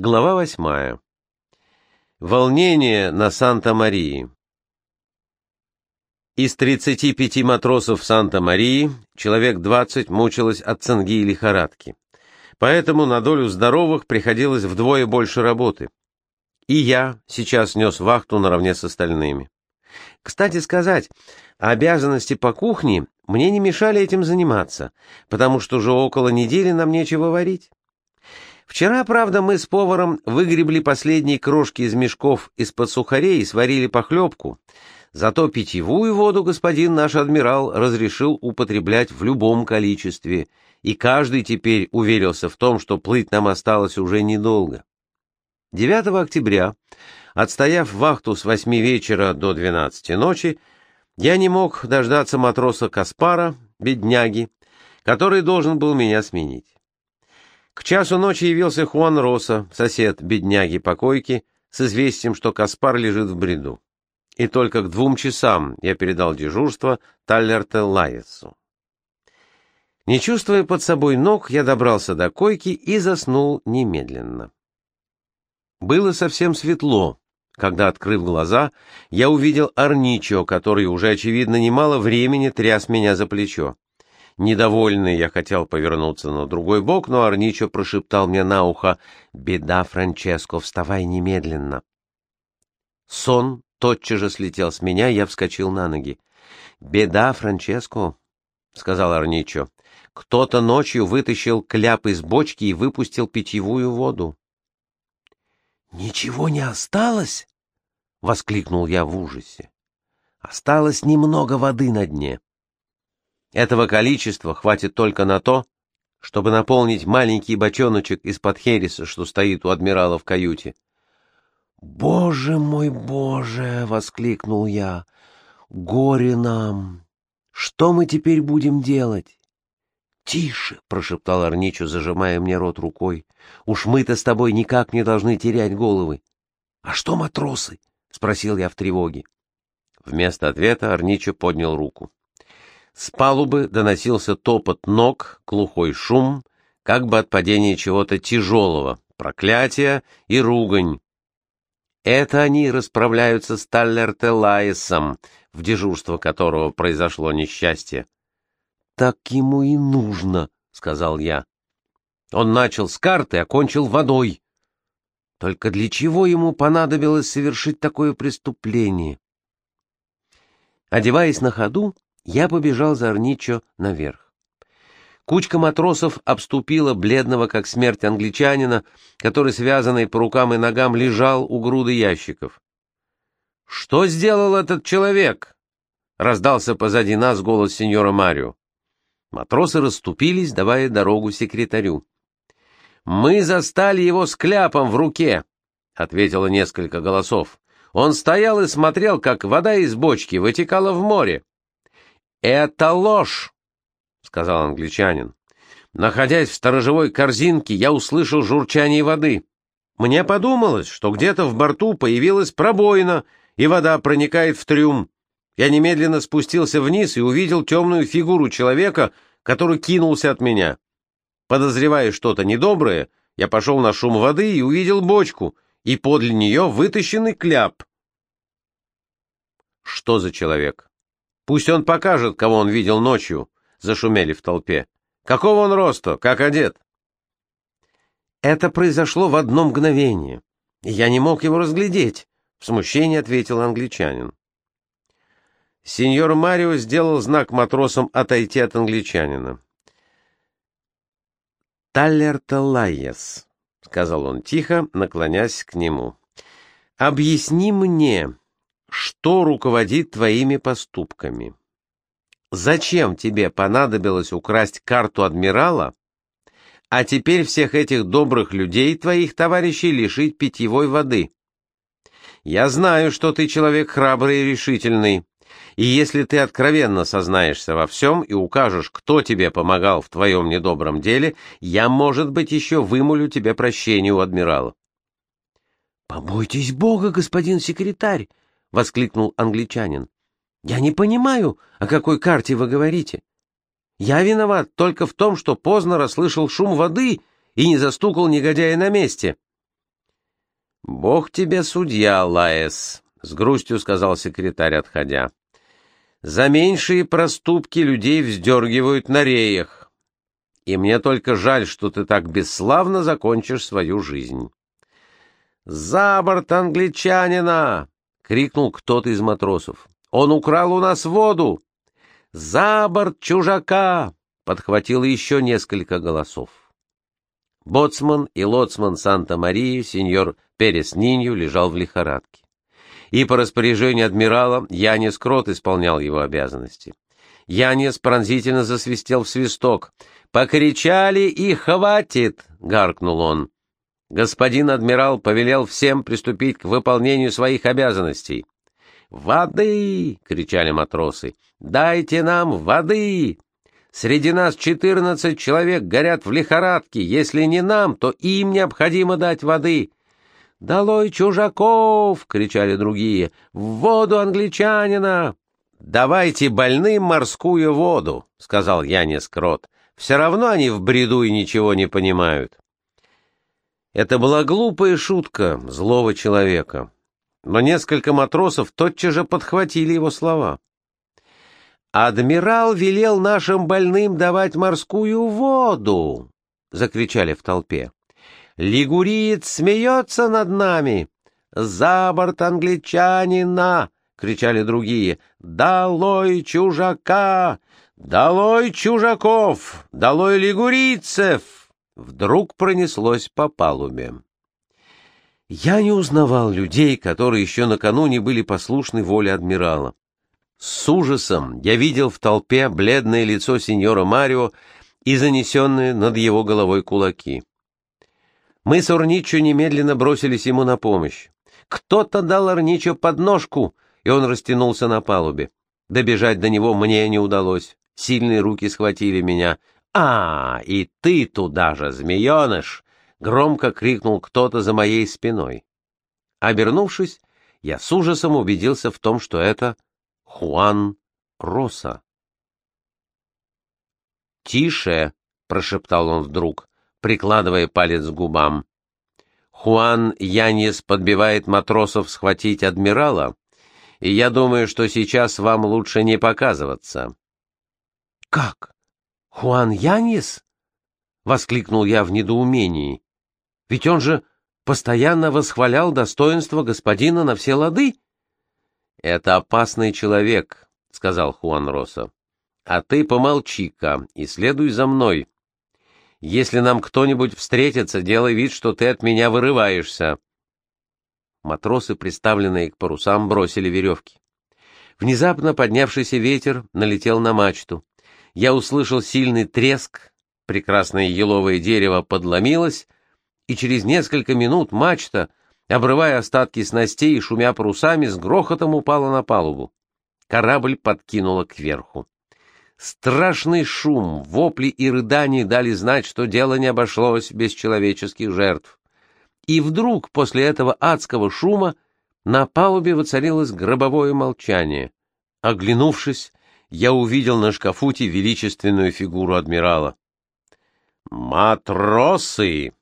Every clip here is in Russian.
Глава восьмая. Волнение на Санта-Марии. Из 35 матросов Санта-Марии человек 20 мучилось от цинги и лихорадки. Поэтому на долю здоровых приходилось вдвое больше работы. И я сейчас нес вахту наравне с остальными. Кстати сказать, обязанности по кухне мне не мешали этим заниматься, потому что уже около недели нам нечего варить. Вчера, правда, мы с поваром выгребли последние крошки из мешков из-под сухарей и сварили похлебку. Зато питьевую воду господин наш адмирал разрешил употреблять в любом количестве, и каждый теперь уверился в том, что плыть нам осталось уже недолго. 9 октября, отстояв вахту с 8 вечера до 12 ночи, я не мог дождаться матроса Каспара, бедняги, который должен был меня сменить. К часу ночи явился Хуан Роса, сосед бедняги покойки, с известием, что Каспар лежит в бреду. И только к двум часам я передал дежурство Таллерте Лаесу. Не чувствуя под собой ног, я добрался до койки и заснул немедленно. Было совсем светло, когда, открыв глаза, я увидел Арничо, который уже, очевидно, немало времени тряс меня за плечо. Недовольный я хотел повернуться на другой бок, но Арничо прошептал мне на ухо «Беда, Франческо, вставай немедленно». Сон тотчас же слетел с меня, я вскочил на ноги. «Беда, Франческо», — сказал Арничо. «Кто-то ночью вытащил кляп из бочки и выпустил питьевую воду». «Ничего не осталось?» — воскликнул я в ужасе. «Осталось немного воды на дне». Этого количества хватит только на то, чтобы наполнить маленький бочоночек из-под хереса, что стоит у адмирала в каюте. «Боже мой, боже!» — воскликнул я. «Горе нам! Что мы теперь будем делать?» «Тише!» — прошептал Арничу, зажимая мне рот рукой. «Уж мы-то с тобой никак не должны терять головы». «А что матросы?» — спросил я в тревоге. Вместо ответа Арничо поднял руку. С палубы доносился топот ног, глухой шум, как бы от падения чего-то тяжелого, проклятия и ругань. Это они расправляются с Таллер-Телаесом, в дежурство которого произошло несчастье. «Так ему и нужно», — сказал я. Он начал с карты, окончил водой. Только для чего ему понадобилось совершить такое преступление? Одеваясь на ходу, я побежал за Арничо наверх. Кучка матросов обступила бледного, как смерть англичанина, который, связанный по рукам и ногам, лежал у груды ящиков. «Что сделал этот человек?» — раздался позади нас голос сеньора Марио. Матросы расступились, давая дорогу секретарю. «Мы застали его с кляпом в руке», — ответило несколько голосов. «Он стоял и смотрел, как вода из бочки вытекала в море. «Это ложь!» — сказал англичанин. Находясь в сторожевой корзинке, я услышал журчание воды. Мне подумалось, что где-то в борту появилась пробоина, и вода проникает в трюм. Я немедленно спустился вниз и увидел темную фигуру человека, который кинулся от меня. Подозревая что-то недоброе, я пошел на шум воды и увидел бочку, и подле нее вытащенный кляп. Что за человек? Пусть он покажет, кого он видел ночью, — зашумели в толпе. Какого он роста, как одет? Это произошло в одно мгновение. Я не мог его разглядеть, — в смущении ответил англичанин. Сеньор Марио сделал знак матросам отойти от англичанина. «Таллер-то Лайес», — сказал он тихо, наклонясь к нему. «Объясни мне, что руководит твоими поступками. Зачем тебе понадобилось украсть карту адмирала, а теперь всех этих добрых людей, твоих товарищей, лишить питьевой воды? Я знаю, что ты человек храбрый и решительный, и если ты откровенно сознаешься во всем и укажешь, кто тебе помогал в твоем недобром деле, я, может быть, еще вымолю тебе прощение у адмирала. — Побойтесь Бога, господин секретарь! — воскликнул англичанин. «Я не понимаю, о какой карте вы говорите. Я виноват только в том, что поздно расслышал шум воды и не застукал негодяя на месте. «Бог тебе судья, Лаэс», — с грустью сказал секретарь, отходя. «За меньшие проступки людей вздергивают на реях. И мне только жаль, что ты так бесславно закончишь свою жизнь». «За борт англичанина!» — крикнул кто-то из матросов. «Он украл у нас воду!» «За борт чужака!» — подхватило еще несколько голосов. Боцман и лоцман Санта-Марии, сеньор Перес Нинью, лежал в лихорадке. И по распоряжению адмирала Янис Крот исполнял его обязанности. Янис пронзительно засвистел в свисток. «Покричали и хватит!» — гаркнул он. Господин адмирал повелел всем приступить к выполнению своих обязанностей. «Воды!» — кричали матросы. «Дайте нам воды!» Среди нас четырнадцать человек горят в лихорадке. Если не нам, то им необходимо дать воды. «Долой чужаков!» — кричали другие. «В воду англичанина!» «Давайте больным морскую воду!» — сказал Янис Крот. «Все равно они в бреду и ничего не понимают». Это была глупая шутка злого человека, но несколько матросов тотчас же подхватили его слова. «Адмирал велел нашим больным давать морскую воду!» — закричали в толпе. «Лигуриец смеется над нами!» «За борт англичанина!» — кричали другие. «Долой чужака! Долой чужаков! Долой лигурийцев!» Вдруг пронеслось по палубе. Я не узнавал людей, которые еще накануне были послушны воле адмирала. С ужасом я видел в толпе бледное лицо сеньора Марио и занесенные над его головой кулаки. Мы с Орничо немедленно бросились ему на помощь. Кто-то дал Орничо подножку, и он растянулся на палубе. Добежать до него мне не удалось. Сильные руки схватили меня. «А, и ты туда же, змееныш!» — громко крикнул кто-то за моей спиной. Обернувшись, я с ужасом убедился в том, что это Хуан Роса. «Тише!» — прошептал он вдруг, прикладывая палец к губам. «Хуан Янис подбивает матросов схватить адмирала, и я думаю, что сейчас вам лучше не показываться». «Как? Хуан Янис?» — воскликнул я в недоумении. «Ведь он же постоянно восхвалял достоинство господина на все лады». «Это опасный человек», — сказал Хуан Роса. «А ты помолчи-ка и следуй за мной. Если нам кто-нибудь встретится, делай вид, что ты от меня вырываешься». Матросы, приставленные к парусам, бросили веревки. Внезапно поднявшийся ветер налетел на мачту. Я услышал сильный треск, прекрасное еловое дерево подломилось, и через несколько минут мачта обрывая остатки снастей и шумя парусами, с грохотом упала на палубу. Корабль подкинуло кверху. Страшный шум, вопли и рыдания дали знать, что дело не обошлось без человеческих жертв. И вдруг после этого адского шума на палубе воцарилось гробовое молчание. Оглянувшись, я увидел на шкафуте величественную фигуру адмирала. «Матросы!»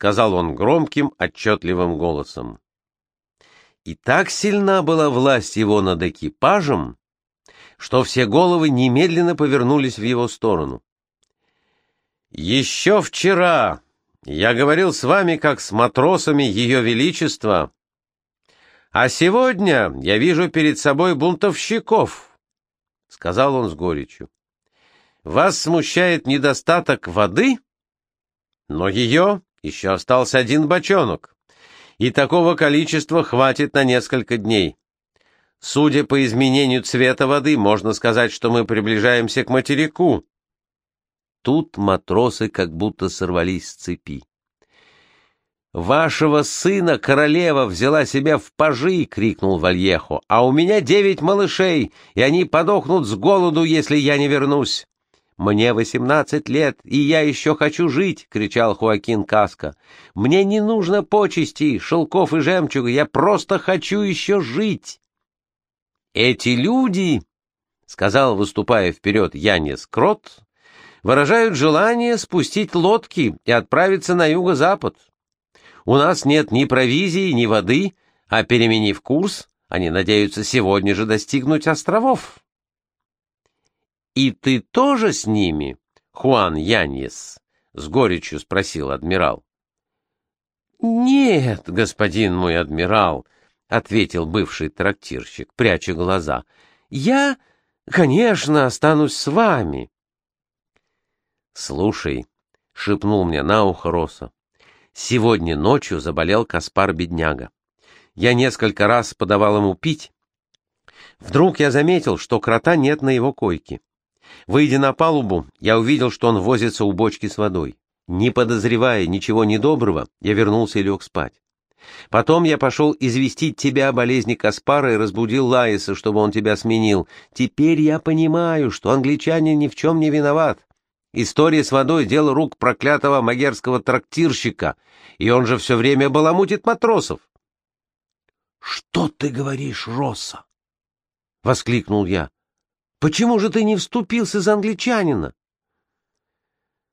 сказал он громким, отчетливым голосом. И так сильна была власть его над экипажем, что все головы немедленно повернулись в его сторону. «Еще вчера я говорил с вами как с матросами Ее Величества, а сегодня я вижу перед собой бунтовщиков», — сказал он с горечью. «Вас смущает недостаток воды, но ее еще остался один бочонок, и такого количества хватит на несколько дней. Судя по изменению цвета воды, можно сказать, что мы приближаемся к материку. Тут матросы как будто сорвались с цепи. «Вашего сына королева взяла себя в пажи!» — крикнул Вальехо. «А у меня девять малышей, и они подохнут с голоду, если я не вернусь!» «Мне восемнадцать лет, и я еще хочу жить!» — кричал Хуакин Каска. «Мне не нужно почестей, шелков и жемчуга, я просто хочу еще жить!» «Эти люди!» — сказал, выступая вперед Янис Крот, — выражают желание спустить лодки и отправиться на юго-запад. У нас нет ни провизии, ни воды, а переменив курс, они надеются сегодня же достигнуть островов. «И ты тоже с ними, Хуан Яньес?» — с горечью спросил адмирал. «Нет, господин мой адмирал», — ответил бывший трактирщик, пряча глаза. «Я, конечно, останусь с вами». «Слушай», — шепнул мне на ухо Роса, — «сегодня ночью заболел Каспар-бедняга. Я несколько раз подавал ему пить. Вдруг я заметил, что крота нет на его койке. Выйдя на палубу, я увидел, что он возится у бочки с водой. Не подозревая ничего недоброго, я вернулся и лег спать. Потом я пошел известить тебя о болезни Каспара и разбудил Лаиса, чтобы он тебя сменил. Теперь я понимаю, что англичанин ни в чем не виноват. История с водой — дело рук проклятого магерского трактирщика, и он же все время баламутит матросов. — Что ты говоришь, Росса? — воскликнул я. Почему же ты не вступился за англичанина?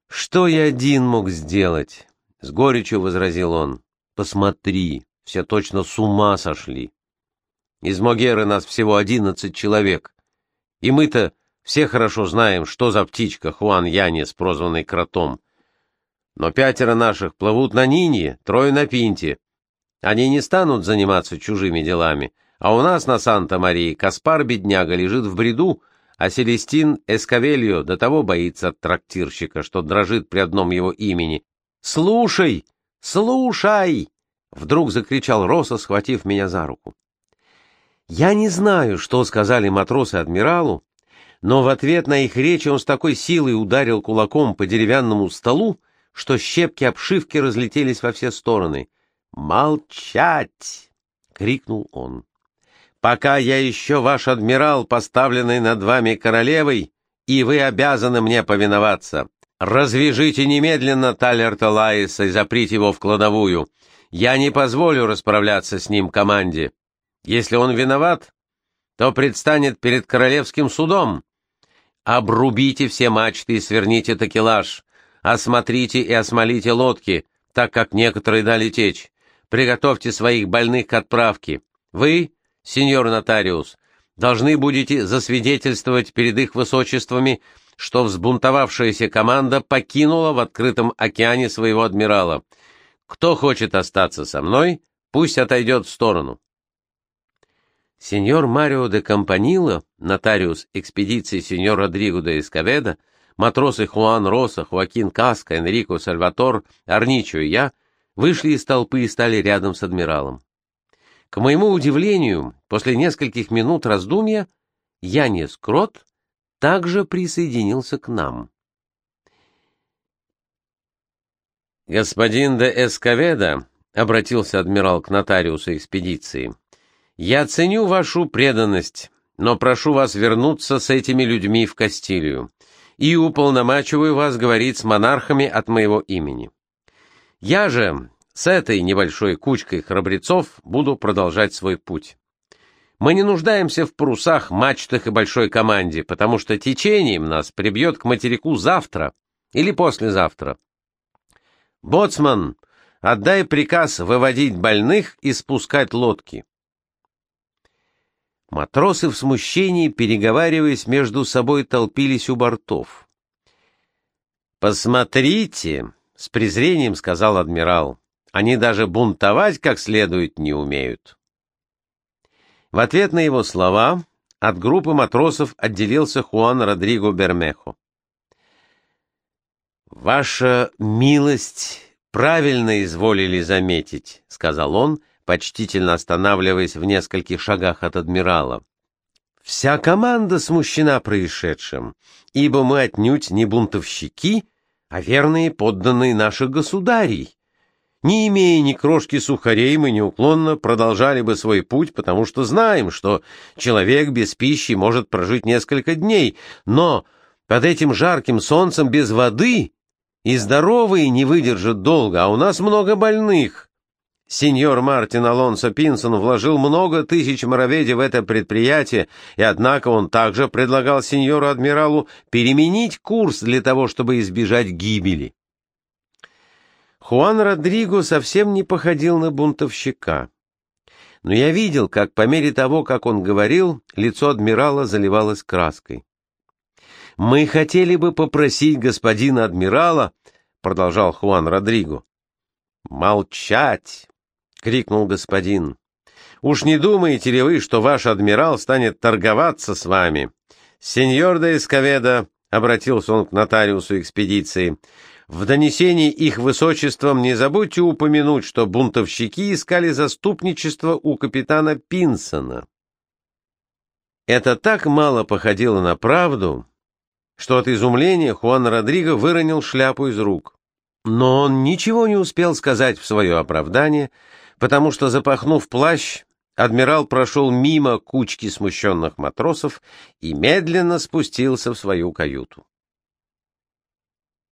Что я один мог сделать? С горечью возразил он. Посмотри, все точно с ума сошли. Из Могеры нас всего одиннадцать человек. И мы-то все хорошо знаем, что за птичка Хуан Янис, прозванный кротом. Но пятеро наших плывут на Нинье, трое на Пинте. Они не станут заниматься чужими делами, а у нас на Санта-Марии Каспар-бедняга лежит в бреду, а Селестин Эскавельо до того боится трактирщика, что дрожит при одном его имени. «Слушай! Слушай!» — вдруг закричал Роса, схватив меня за руку. Я не знаю, что сказали матросы адмиралу, но в ответ на их речи он с такой силой ударил кулаком по деревянному столу, что щепки обшивки разлетелись во все стороны. «Молчать!» — крикнул он. Пока я еще ваш адмирал, поставленный над вами королевой, и вы обязаны мне повиноваться. Развяжите немедленно Талерта Лаиса и заприте его в кладовую. Я не позволю расправляться с ним команде. Если он виноват, то предстанет перед королевским судом. Обрубите все мачты и сверните такелаж. Осмотрите и осмолите лодки, так как некоторые дали течь. Приготовьте своих больных к отправке. Вы сеньор нотариус, должны будете засвидетельствовать перед их высочествами, что взбунтовавшаяся команда покинула в открытом океане своего адмирала. Кто хочет остаться со мной, пусть отойдет в сторону. Сеньор Марио де Кампанило, нотариус экспедиции сеньор Родриго де Эскаведа, матросы Хуан Роса, Хуакин Каска, Энрико Сальватор, Арничо и я вышли из толпы и стали рядом с адмиралом. К моему удивлению, после нескольких минут раздумья, Янис Крот также присоединился к нам. «Господин де Эсковеда», — обратился адмирал к нотариусу экспедиции, — «я ценю вашу преданность, но прошу вас вернуться с этими людьми в Кастилию и уполномачиваю вас говорить с монархами от моего имени. Я же, с этой небольшой кучкой храбрецов буду продолжать свой путь. Мы не нуждаемся в парусах, мачтах и большой команде, потому что течением нас прибьет к материку завтра или послезавтра. Боцман, отдай приказ выводить больных и спускать лодки. Матросы в смущении, переговариваясь между собой, толпились у бортов. «Посмотрите!» — с презрением сказал адмирал. Они даже бунтовать как следует не умеют. В ответ на его слова от группы матросов отделился Хуан Родриго Бермехо. «Ваша милость правильно изволили заметить», — сказал он, почтительно останавливаясь в нескольких шагах от адмирала. «Вся команда смущена происшедшим, ибо мы отнюдь не бунтовщики, а верные подданные наших государей, не имея ни крошки сухарей, мы неуклонно продолжали бы свой путь, потому что знаем, что человек без пищи может прожить несколько дней, но под этим жарким солнцем без воды и здоровые не выдержат долго, а у нас много больных. Сеньор Мартин Алонсо Пинсон вложил много тысяч мороведи в это предприятие, и однако он также предлагал сеньору-адмиралу переменить курс для того, чтобы избежать гибели. Хуан Родриго совсем не походил на бунтовщика. Но я видел, как по мере того, как он говорил, лицо адмирала заливалось краской. «Мы хотели бы попросить господина адмирала», — продолжал Хуан Родриго. «Молчать!» — крикнул господин. «Уж не думаете ли вы, что ваш адмирал станет торговаться с вами? Сеньор де Эсковеда, — обратился он к нотариусу экспедиции, — в донесении их высочеством не забудьте упомянуть, что бунтовщики искали заступничество у капитана Пинсона. Это так мало походило на правду, что от изумления Хуан Родриго выронил шляпу из рук. Но он ничего не успел сказать в свое оправдание, потому что, запахнув плащ, адмирал прошел мимо кучки смущенных матросов и медленно спустился в свою каюту.